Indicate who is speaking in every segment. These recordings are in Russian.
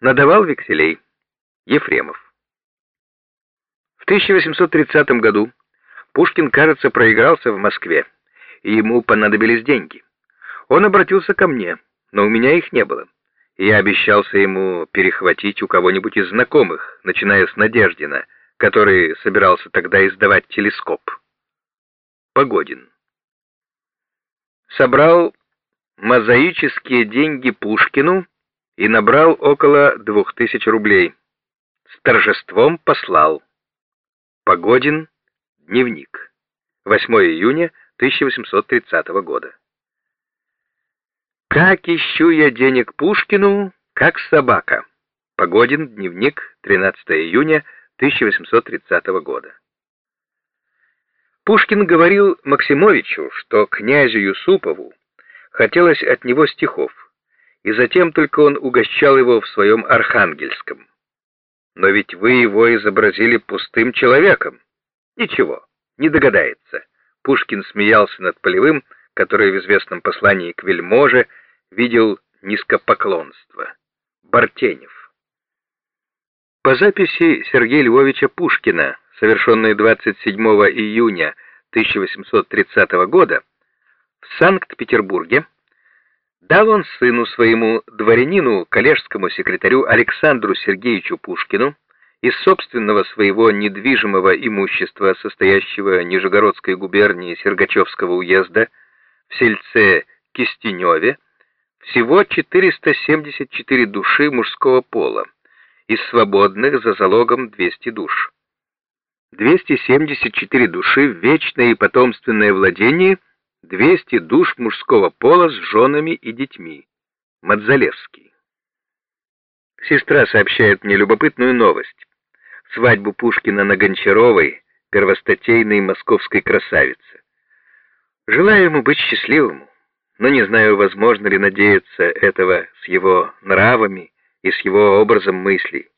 Speaker 1: Надавал векселей. Ефремов. В 1830 году Пушкин, кажется, проигрался в Москве, и ему понадобились деньги. Он обратился ко мне, но у меня их не было. Я обещался ему перехватить у кого-нибудь из знакомых, начиная с Надеждина, который собирался тогда издавать телескоп. Погодин. Собрал мозаические деньги Пушкину и набрал около двух тысяч рублей. С торжеством послал. Погодин. Дневник. 8 июня 1830 года. Как ищу я денег Пушкину, как собака. Погодин. Дневник. 13 июня 1830 года. Пушкин говорил Максимовичу, что князю Юсупову хотелось от него стихов, и затем только он угощал его в своем Архангельском. Но ведь вы его изобразили пустым человеком. Ничего, не догадается. Пушкин смеялся над Полевым, который в известном послании к вельможе видел низкопоклонство. Бартенев. По записи Сергея Львовича Пушкина, совершенной 27 июня 1830 года, в Санкт-Петербурге, дал он сыну своему дворянину, коллежскому секретарю Александру Сергеевичу Пушкину из собственного своего недвижимого имущества, состоящего Нижегородской губернии Сергачевского уезда, в сельце Кистеневе, всего 474 души мужского пола, из свободных за залогом 200 душ. 274 души в вечное и потомственное владение – 200 душ мужского пола с женами и детьми. Мадзалевский. Сестра сообщает мне любопытную новость. Свадьбу Пушкина на Гончаровой, первостатейной московской красавице. Желаю ему быть счастливым, но не знаю, возможно ли надеяться этого с его нравами и с его образом мыслей.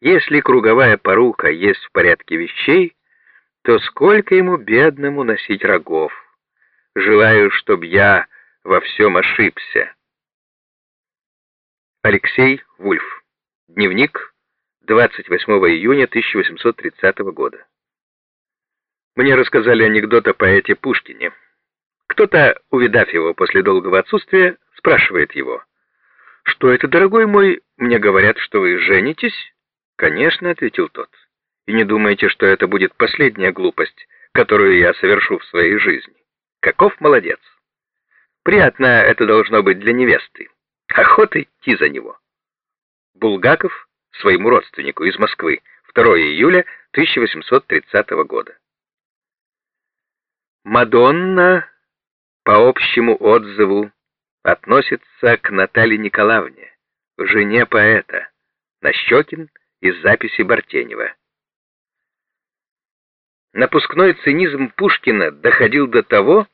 Speaker 1: Если круговая порука есть в порядке вещей, то сколько ему, бедному, носить рогов? Желаю, чтоб я во всем ошибся. Алексей Вульф. Дневник. 28 июня 1830 года. Мне рассказали анекдот о поэте Пушкине. Кто-то, увидав его после долгого отсутствия, спрашивает его. «Что это, дорогой мой? Мне говорят, что вы женитесь?» «Конечно», — ответил тот. «И не думайте, что это будет последняя глупость, которую я совершу в своей жизни. Каков молодец. Приятно это должно быть для невесты. Охота идти за него. Булгаков своему родственнику из Москвы. 2 июля 1830 года. Мадонна, по общему отзыву, относится к Наталье Николаевне, жене поэта, Нащекин из записи Бартенева. Напускной цинизм Пушкина доходил до того,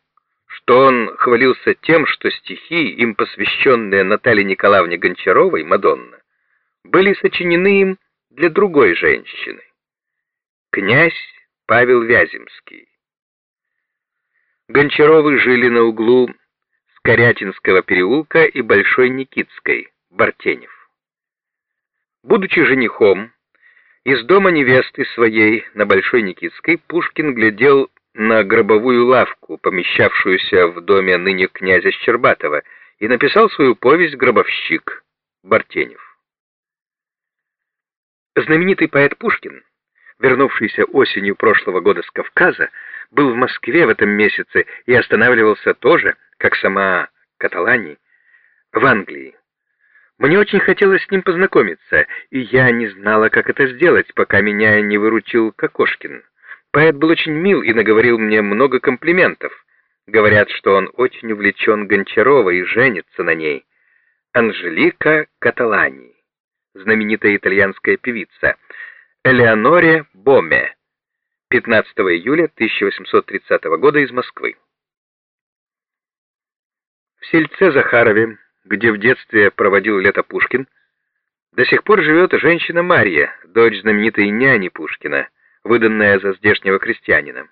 Speaker 1: что он хвалился тем, что стихи, им посвященные Наталье Николаевне Гончаровой, Мадонна, были сочинены им для другой женщины. Князь Павел Вяземский. Гончаровы жили на углу Скорятинского переулка и Большой Никитской, Бартенев. Будучи женихом, из дома невесты своей на Большой Никитской Пушкин глядел на гробовую лавку, помещавшуюся в доме ныне князя Щербатова, и написал свою повесть «Гробовщик» Бартенев. Знаменитый поэт Пушкин, вернувшийся осенью прошлого года с Кавказа, был в Москве в этом месяце и останавливался тоже, как сама Каталани, в Англии. Мне очень хотелось с ним познакомиться, и я не знала, как это сделать, пока меня не выручил Кокошкин. Поэт был очень мил и наговорил мне много комплиментов. Говорят, что он очень увлечен Гончаровой и женится на ней. Анжелика Каталани, знаменитая итальянская певица. Элеоноре Боме, 15 июля 1830 года из Москвы. В сельце Захарове где в детстве проводил лето Пушкин, до сих пор живет женщина Марья, дочь знаменитой няни Пушкина, выданная за здешнего крестьянина.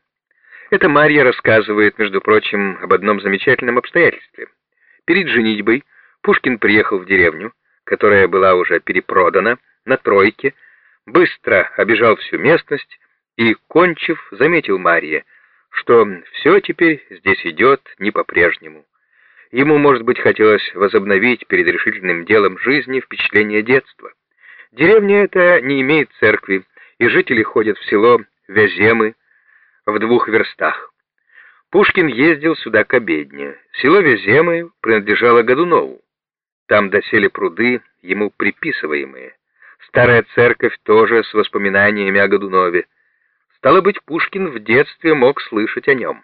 Speaker 1: Эта Марья рассказывает, между прочим, об одном замечательном обстоятельстве. Перед женитьбой Пушкин приехал в деревню, которая была уже перепродана, на тройке, быстро обежал всю местность и, кончив, заметил Марье, что все теперь здесь идет не по-прежнему. Ему, может быть, хотелось возобновить перед решительным делом жизни впечатление детства. Деревня эта не имеет церкви, и жители ходят в село Вяземы в двух верстах. Пушкин ездил сюда к обедне. Село Вяземы принадлежало Годунову. Там досели пруды, ему приписываемые. Старая церковь тоже с воспоминаниями о Годунове. Стало быть, Пушкин в детстве мог слышать о нем.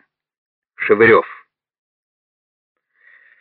Speaker 1: Шевырев.